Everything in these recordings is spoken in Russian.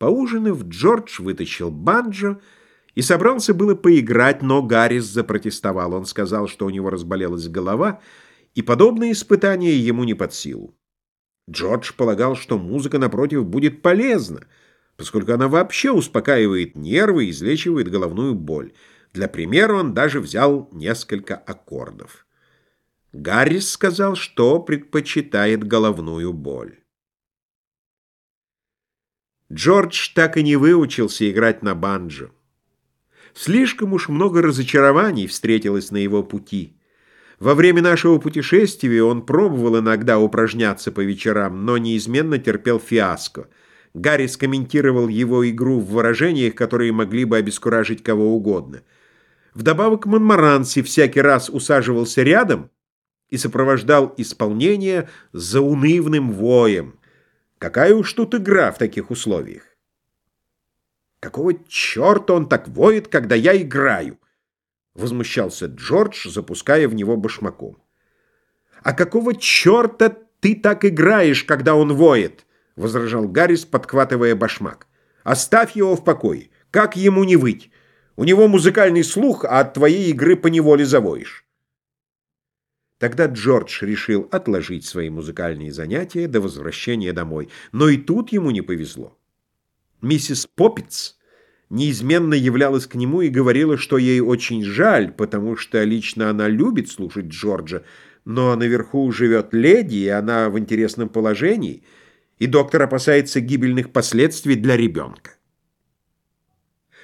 Поужинав, Джордж вытащил банджо и собрался было поиграть, но Гаррис запротестовал. Он сказал, что у него разболелась голова, и подобные испытания ему не под силу. Джордж полагал, что музыка, напротив, будет полезна, поскольку она вообще успокаивает нервы и излечивает головную боль. Для примера он даже взял несколько аккордов. Гаррис сказал, что предпочитает головную боль. Джордж так и не выучился играть на банджо. Слишком уж много разочарований встретилось на его пути. Во время нашего путешествия он пробовал иногда упражняться по вечерам, но неизменно терпел фиаско. Гарри скомментировал его игру в выражениях, которые могли бы обескуражить кого угодно. Вдобавок Монмаранси всякий раз усаживался рядом и сопровождал исполнение заунывным воем. Какая уж тут игра в таких условиях? Какого черта он так воет, когда я играю? Возмущался Джордж, запуская в него башмаком. А какого черта ты так играешь, когда он воет? Возражал Гаррис, подхватывая башмак. Оставь его в покое. Как ему не выть? У него музыкальный слух, а от твоей игры поневоле завоишь. Тогда Джордж решил отложить свои музыкальные занятия до возвращения домой. Но и тут ему не повезло. Миссис Поппиц неизменно являлась к нему и говорила, что ей очень жаль, потому что лично она любит слушать Джорджа, но наверху живет леди, и она в интересном положении, и доктор опасается гибельных последствий для ребенка.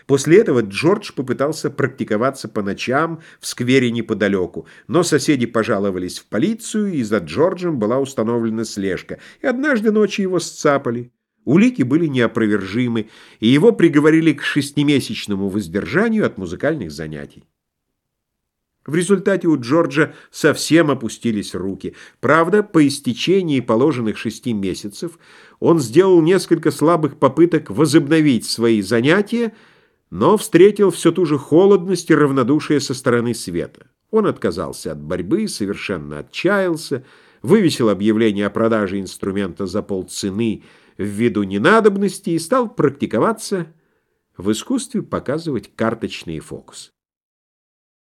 После этого Джордж попытался практиковаться по ночам в сквере неподалеку, но соседи пожаловались в полицию, и за Джорджем была установлена слежка, и однажды ночью его сцапали. Улики были неопровержимы, и его приговорили к шестимесячному воздержанию от музыкальных занятий. В результате у Джорджа совсем опустились руки. Правда, по истечении положенных шести месяцев он сделал несколько слабых попыток возобновить свои занятия, но встретил все ту же холодность и равнодушие со стороны света. Он отказался от борьбы, совершенно отчаялся, вывесил объявление о продаже инструмента за полцены ввиду ненадобности и стал практиковаться в искусстве показывать карточные фокусы.